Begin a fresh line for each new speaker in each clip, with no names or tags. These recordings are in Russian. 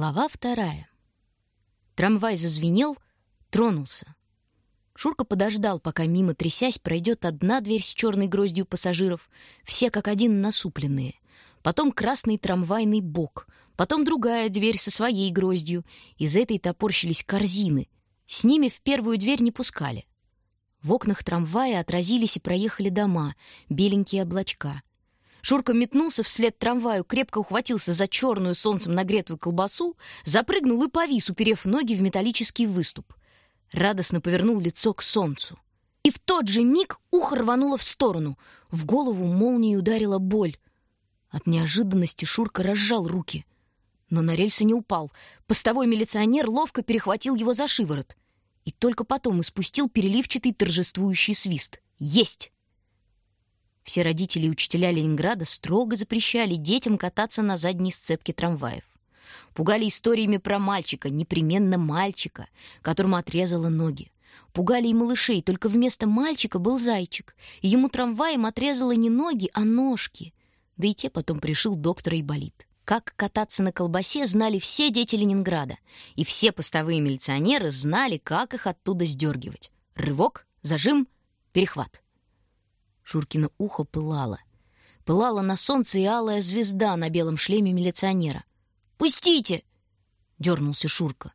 Глава вторая. Трамвай зазвенел, тронулся. Шурка подождал, пока мимо трясясь пройдет одна дверь с черной гроздью пассажиров, все как один насупленные. Потом красный трамвайный бок, потом другая дверь со своей гроздью. Из этой топорщились корзины. С ними в первую дверь не пускали. В окнах трамвая отразились и проехали дома, беленькие облачка — Шурка метнулся вслед трамваю, крепко ухватился за черную солнцем нагретую колбасу, запрыгнул и повис, уперев ноги в металлический выступ. Радостно повернул лицо к солнцу. И в тот же миг ухо рвануло в сторону. В голову молнией ударила боль. От неожиданности Шурка разжал руки. Но на рельсы не упал. Постовой милиционер ловко перехватил его за шиворот. И только потом испустил переливчатый торжествующий свист. «Есть!» Все родители и учителя Ленинграда строго запрещали детям кататься на задней сцепке трамваев. Пугали историями про мальчика, непременно мальчика, которому отрезало ноги. Пугали и малышей, только вместо мальчика был зайчик, и ему трамваем отрезало не ноги, а ножки. Да и те потом пришил доктор Айболит. Как кататься на колбасе знали все дети Ленинграда, и все постовые милиционеры знали, как их оттуда сдергивать. Рывок, зажим, перехват. Шуркино ухо пылало. Пылала на солнце и алая звезда на белом шлеме милиционера. «Пустите!» — дернулся Шурка.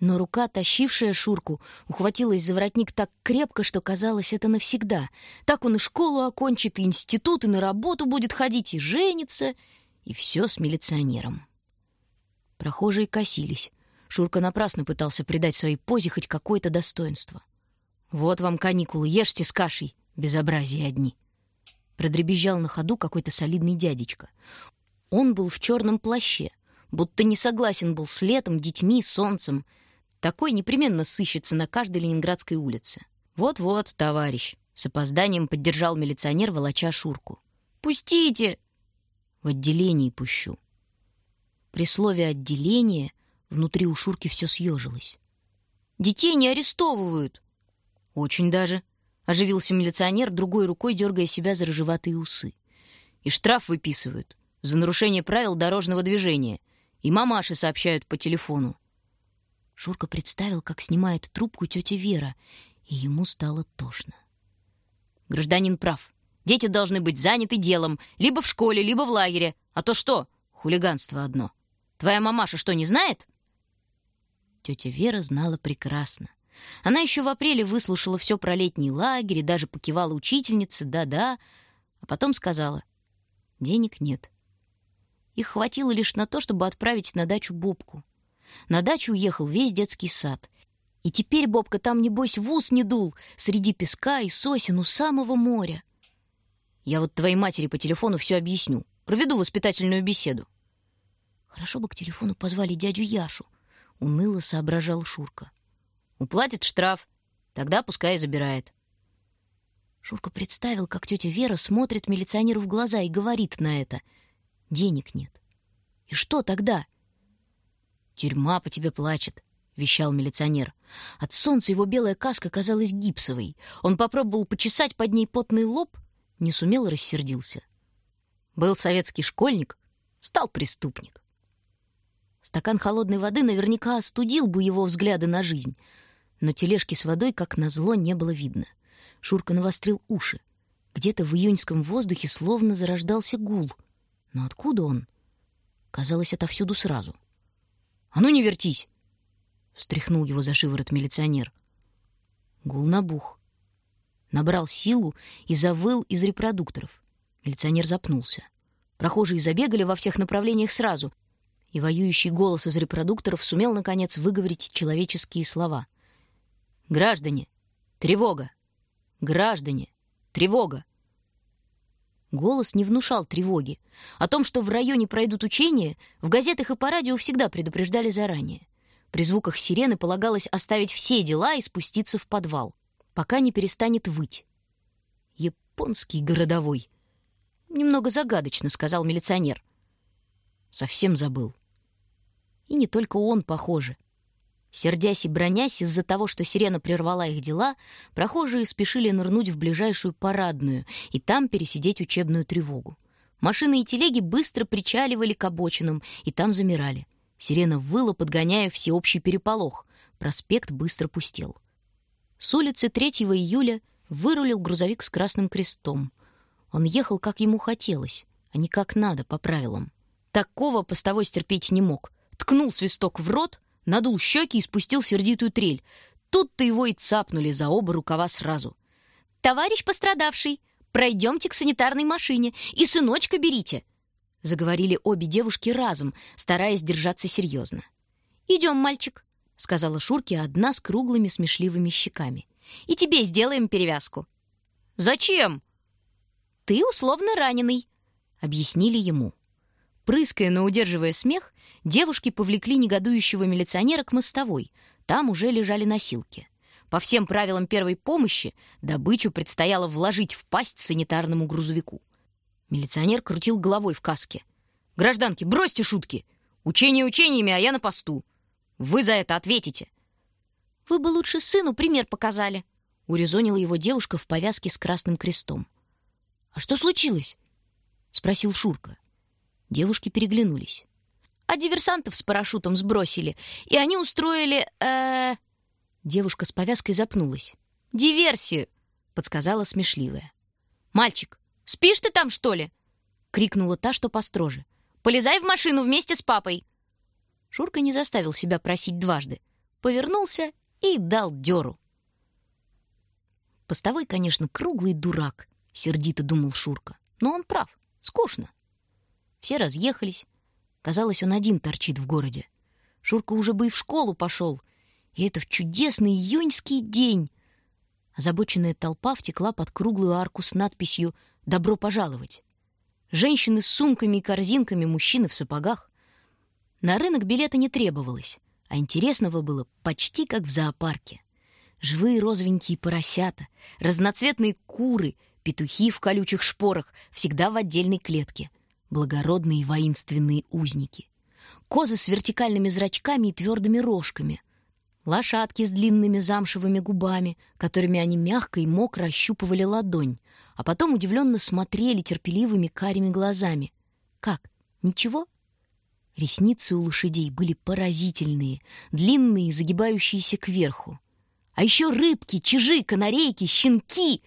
Но рука, тащившая Шурку, ухватилась за воротник так крепко, что казалось это навсегда. Так он и школу окончит, и институт, и на работу будет ходить, и женится, и все с милиционером. Прохожие косились. Шурка напрасно пытался придать своей позе хоть какое-то достоинство. «Вот вам каникулы, ешьте с кашей!» Безобразие одни. Продребезжал на ходу какой-то солидный дядечка. Он был в черном плаще, будто не согласен был с летом, детьми, солнцем. Такой непременно сыщется на каждой ленинградской улице. «Вот-вот, товарищ», — с опозданием поддержал милиционер, волоча Шурку. «Пустите!» «В отделении пущу». При слове «отделение» внутри у Шурки все съежилось. «Детей не арестовывают!» «Очень даже», — оживился милиционер, другой рукой дергая себя за рыжеватые усы. «И штраф выписывают за нарушение правил дорожного движения. И мамаши сообщают по телефону». Шурка представил, как снимает трубку тетя Вера, и ему стало тошно. «Гражданин прав. Дети должны быть заняты делом, либо в школе, либо в лагере. А то что? Хулиганство одно. Твоя мамаша что, не знает?» Тетя Вера знала прекрасно. Она еще в апреле выслушала все про летний лагерь и даже покивала учительнице «да-да», а потом сказала «денег нет». Их хватило лишь на то, чтобы отправить на дачу Бобку. На дачу уехал весь детский сад. И теперь Бобка там, небось, в ус не дул, среди песка и сосен у самого моря. Я вот твоей матери по телефону все объясню. Проведу воспитательную беседу. Хорошо бы к телефону позвали дядю Яшу, — уныло соображал Шурка. Уплатит штраф, тогда пускай и забирает. Шурка представил, как тетя Вера смотрит милиционеру в глаза и говорит на это. Денег нет. И что тогда? Тюрьма по тебе плачет, — вещал милиционер. От солнца его белая каска казалась гипсовой. Он попробовал почесать под ней потный лоб, не сумел рассердился. Был советский школьник, стал преступник. Стакан холодной воды наверняка остудил бы его взгляды на жизнь — но тележки с водой, как назло, не было видно. Шурка навострил уши. Где-то в июньском воздухе словно зарождался гул. Но откуда он? Казалось, отовсюду сразу. «А ну не вертись!» — встряхнул его за шиворот милиционер. Гул набух. Набрал силу и завыл из репродукторов. Милиционер запнулся. Прохожие забегали во всех направлениях сразу, и воюющий голос из репродукторов сумел, наконец, выговорить человеческие слова. Граждане, тревога! Граждане, тревога! Голос не внушал тревоги. О том, что в районе пройдут учения, в газетах и по радио всегда предупреждали заранее. При звуках сирены полагалось оставить все дела и спуститься в подвал, пока не перестанет выть. «Японский городовой», — немного загадочно сказал милиционер. Совсем забыл. И не только он, похоже. Сердясь и бронясь из-за того, что сирена прервала их дела, прохожие спешили нырнуть в ближайшую парадную и там пересидеть учебную тревогу. Машины и телеги быстро причаливали к обочинам и там замирали. Сирена выла, подгоняя всеобщий переполох. Проспект быстро пустел. С улицы 3 июля вырулил грузовик с красным крестом. Он ехал, как ему хотелось, а не как надо, по правилам. Такого постовой стерпеть не мог. Ткнул свисток в рот, надул щеки и спустил сердитую трель. Тут-то его и цапнули за оба рукава сразу. «Товарищ пострадавший, пройдемте к санитарной машине и сыночка берите!» Заговорили обе девушки разом, стараясь держаться серьезно. «Идем, мальчик», — сказала Шурке одна с круглыми смешливыми щеками. «И тебе сделаем перевязку». «Зачем?» «Ты условно раненый», — объяснили ему. Прыская, но удерживая смех, девушки повлекли негодующего милиционера к мостовой. Там уже лежали носилки. По всем правилам первой помощи добычу предстояло вложить в пасть санитарному грузовику. Милиционер крутил головой в каске. «Гражданки, бросьте шутки! Учение учениями, а я на посту. Вы за это ответите!» «Вы бы лучше сыну пример показали», — урезонила его девушка в повязке с красным крестом. «А что случилось?» — спросил Шурка. Девушки переглянулись. «А диверсантов с парашютом сбросили, и они устроили... Э... Девушка с повязкой запнулась. «Диверсию!» — подсказала смешливая. «Мальчик, спишь ты там, что ли?» — крикнула та, что построже. «Полезай в машину вместе с папой!» Шурка не заставил себя просить дважды. Повернулся и дал дёру. Постовой, конечно, круглый дурак, сердито думал Шурка. Но он прав, скучно. Все разъехались. Казалось, он один торчит в городе. Шурка уже бы и в школу пошел. И это в чудесный июньский день. Озабоченная толпа втекла под круглую арку с надписью «Добро пожаловать». Женщины с сумками и корзинками, мужчины в сапогах. На рынок билета не требовалось, а интересного было почти как в зоопарке. Живые розовенькие поросята, разноцветные куры, петухи в колючих шпорах, всегда в отдельной клетке — благородные воинственные узники. Козы с вертикальными зрачками и твердыми рожками. Лошадки с длинными замшевыми губами, которыми они мягко и мокро ощупывали ладонь, а потом удивленно смотрели терпеливыми карими глазами. «Как? Ничего?» Ресницы у лошадей были поразительные, длинные, загибающиеся кверху. А еще рыбки, чижи, канарейки, щенки.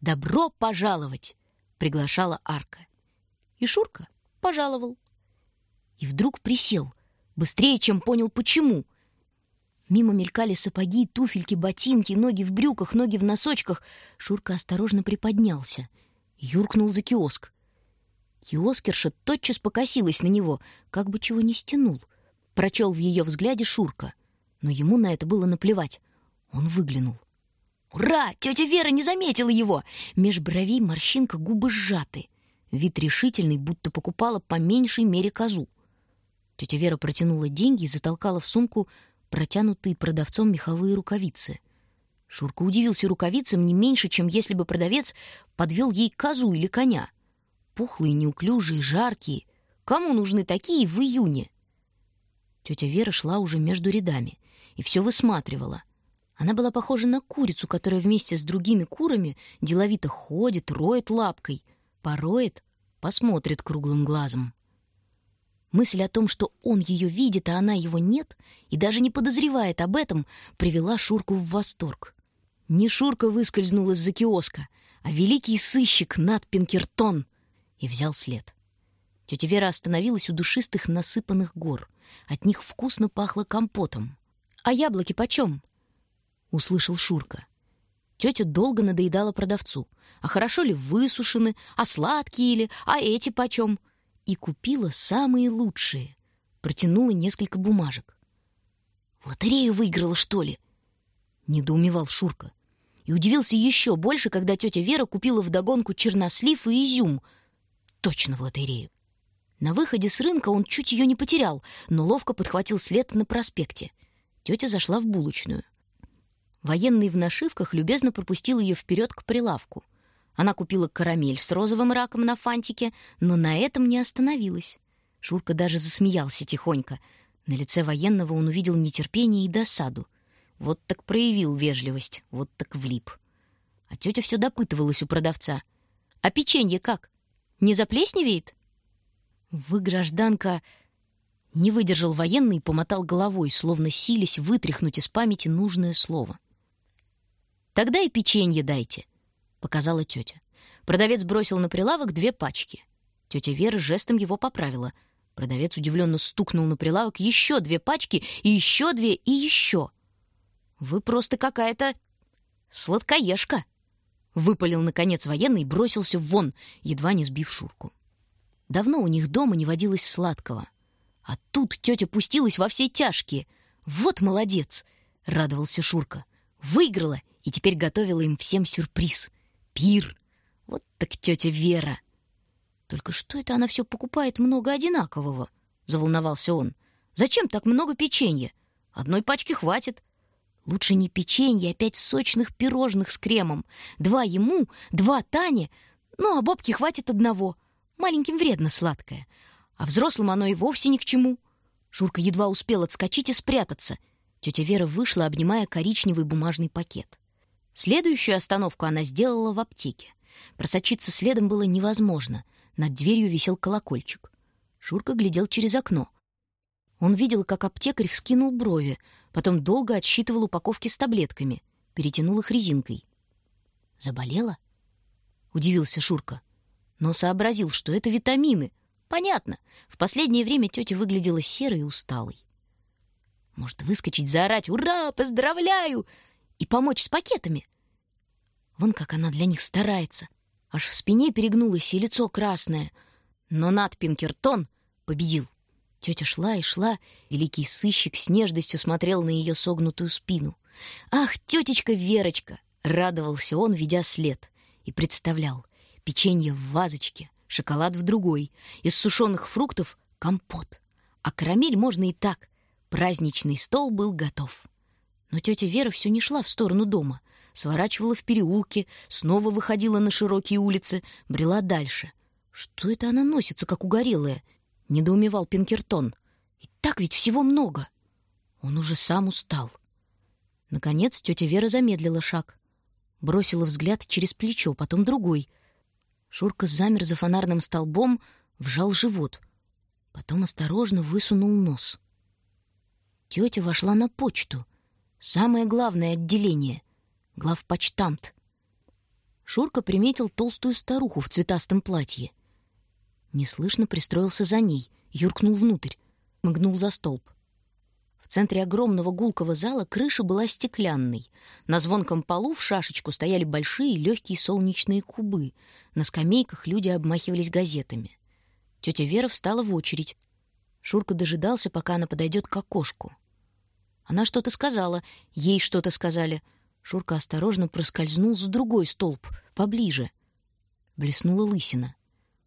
«Добро пожаловать!» — приглашала Арка. И Шурка пожаловал. И вдруг присел, быстрее, чем понял, почему. Мимо мелькали сапоги, туфельки, ботинки, ноги в брюках, ноги в носочках. Шурка осторожно приподнялся, юркнул за киоск. Киоскерша тотчас покосилась на него, как бы чего не стянул. Прочел в ее взгляде Шурка, но ему на это было наплевать. Он выглянул. «Ура! Тетя Вера не заметила его!» Меж бровей морщинка, губы сжаты. Вид решительный, будто покупала по меньшей мере козу. Тетя Вера протянула деньги и затолкала в сумку протянутые продавцом меховые рукавицы. Шурка удивился рукавицам не меньше, чем если бы продавец подвел ей козу или коня. Пухлые, неуклюжие, жаркие. Кому нужны такие в июне? Тетя Вера шла уже между рядами и все высматривала. Она была похожа на курицу, которая вместе с другими курами деловито ходит, роет лапкой — Пороет, посмотрит круглым глазом. Мысль о том, что он ее видит, а она его нет, и даже не подозревает об этом, привела Шурку в восторг. Не Шурка выскользнул из-за киоска, а великий сыщик Над Пинкертон и взял след. Тетя Вера остановилась у душистых насыпанных гор. От них вкусно пахло компотом. «А яблоки почем?» — услышал Шурка. Тетя долго надоедала продавцу. А хорошо ли высушены, а сладкие ли, а эти почем? И купила самые лучшие. Протянула несколько бумажек. «В лотерею выиграла, что ли?» Недоумевал Шурка. И удивился еще больше, когда тетя Вера купила вдогонку чернослив и изюм. Точно в лотерею. На выходе с рынка он чуть ее не потерял, но ловко подхватил след на проспекте. Тетя зашла в булочную. Военный в нашивках любезно пропустил ее вперед к прилавку. Она купила карамель с розовым раком на фантике, но на этом не остановилась. Шурка даже засмеялся тихонько. На лице военного он увидел нетерпение и досаду. Вот так проявил вежливость, вот так влип. А тетя все допытывалась у продавца. «А печенье как? Не заплесневеет?» «Вы, гражданка...» Не выдержал военный и помотал головой, словно сились вытряхнуть из памяти нужное слово. «Тогда и печенье дайте», — показала тетя. Продавец бросил на прилавок две пачки. Тетя Вера жестом его поправила. Продавец удивленно стукнул на прилавок еще две пачки, и еще две, и еще. «Вы просто какая-то сладкоежка», — выпалил, наконец, военный и бросился вон, едва не сбив Шурку. Давно у них дома не водилось сладкого — а тут тетя пустилась во все тяжкие. Вот молодец, радовался Шурка. Выиграла и теперь готовила им всем сюрприз. Пир. Вот так тетя Вера. Только что это она все покупает много одинакового? Заволновался он. Зачем так много печенья? Одной пачки хватит. Лучше не печенье, а пять сочных пирожных с кремом. Два ему, два Тане. Ну, а Бобке хватит одного. Маленьким вредно сладкое а взрослым оно и вовсе ни к чему. Шурка едва успел отскочить и спрятаться. Тетя Вера вышла, обнимая коричневый бумажный пакет. Следующую остановку она сделала в аптеке. Просочиться следом было невозможно. Над дверью висел колокольчик. Шурка глядел через окно. Он видел, как аптекарь вскинул брови, потом долго отсчитывал упаковки с таблетками, перетянул их резинкой. «Заболела?» — удивился Шурка. Но сообразил, что это витамины, Понятно. В последнее время тетя выглядела серой и усталой. Может, выскочить, заорать «Ура! Поздравляю!» И помочь с пакетами? Вон как она для них старается. Аж в спине перегнулось и лицо красное. Но Нат Пинкертон победил. Тетя шла и шла, великий сыщик с нежностью смотрел на ее согнутую спину. «Ах, тетечка Верочка!» — радовался он, ведя след, и представлял. Печенье в вазочке — шоколад в другой, из сушеных фруктов — компот. А карамель можно и так. Праздничный стол был готов. Но тетя Вера все не шла в сторону дома, сворачивала в переулки, снова выходила на широкие улицы, брела дальше. Что это она носится, как угорелая? Недоумевал Пинкертон. И так ведь всего много. Он уже сам устал. Наконец тетя Вера замедлила шаг. Бросила взгляд через плечо, потом другой — Шурка замер за фонарным столбом, вжал живот. Потом осторожно высунул нос. Тетя вошла на почту. Самое главное отделение. Главпочтамт. Шурка приметил толстую старуху в цветастом платье. Неслышно пристроился за ней, юркнул внутрь, мыгнул за столб. В центре огромного гулкого зала крыша была стеклянной. На звонком полу в шашечку стояли большие легкие солнечные кубы. На скамейках люди обмахивались газетами. Тетя Вера встала в очередь. Шурка дожидался, пока она подойдет к окошку. Она что-то сказала, ей что-то сказали. Шурка осторожно проскользнул за другой столб, поближе. Блеснула лысина.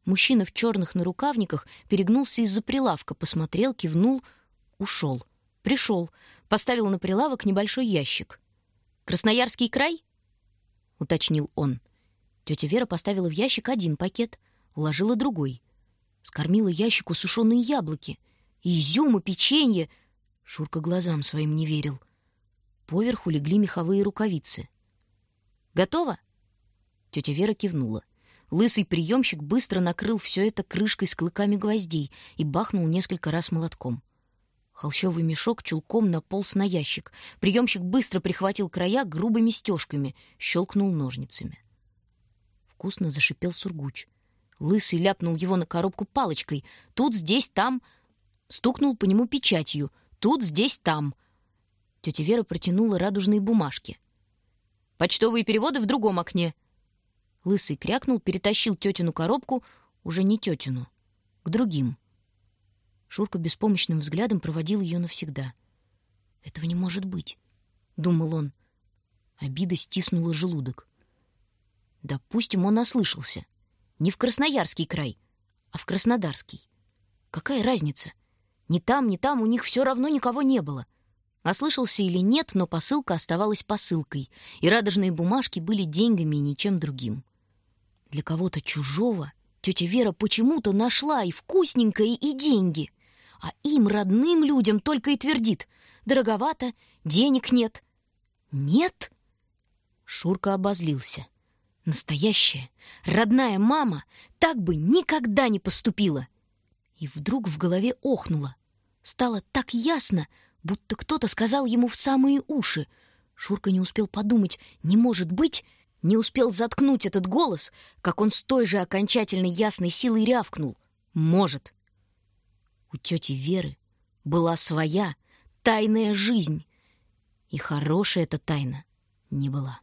Мужчина в черных нарукавниках перегнулся из-за прилавка, посмотрел, кивнул, ушел. Пришел, поставил на прилавок небольшой ящик. «Красноярский край?» — уточнил он. Тетя Вера поставила в ящик один пакет, уложила другой. Скормила ящику сушеные яблоки, и изюм, и печенье. Шурка глазам своим не верил. Поверху легли меховые рукавицы. «Готово?» Тетя Вера кивнула. Лысый приемщик быстро накрыл все это крышкой с клыками гвоздей и бахнул несколько раз молотком. Холщовый мешок чулком наполз на ящик. Приемщик быстро прихватил края грубыми стежками, щелкнул ножницами. Вкусно зашипел сургуч. Лысый ляпнул его на коробку палочкой. Тут, здесь, там. Стукнул по нему печатью. Тут, здесь, там. Тетя Вера протянула радужные бумажки. «Почтовые переводы в другом окне». Лысый крякнул, перетащил тетину коробку, уже не тетину, к другим — Шурка беспомощным взглядом проводил ее навсегда. «Этого не может быть», — думал он. Обида стиснула желудок. Допустим, он ослышался. Не в Красноярский край, а в Краснодарский. Какая разница? Ни там, ни там у них все равно никого не было. Ослышался или нет, но посылка оставалась посылкой, и радужные бумажки были деньгами и ничем другим. Для кого-то чужого тетя Вера почему-то нашла и вкусненькое, и деньги — а им, родным людям, только и твердит. Дороговато, денег нет. Нет? Шурка обозлился. Настоящая, родная мама так бы никогда не поступила. И вдруг в голове охнуло. Стало так ясно, будто кто-то сказал ему в самые уши. Шурка не успел подумать, не может быть, не успел заткнуть этот голос, как он с той же окончательной ясной силой рявкнул. «Может». У тети Веры была своя тайная жизнь, и хорошая эта тайна не была.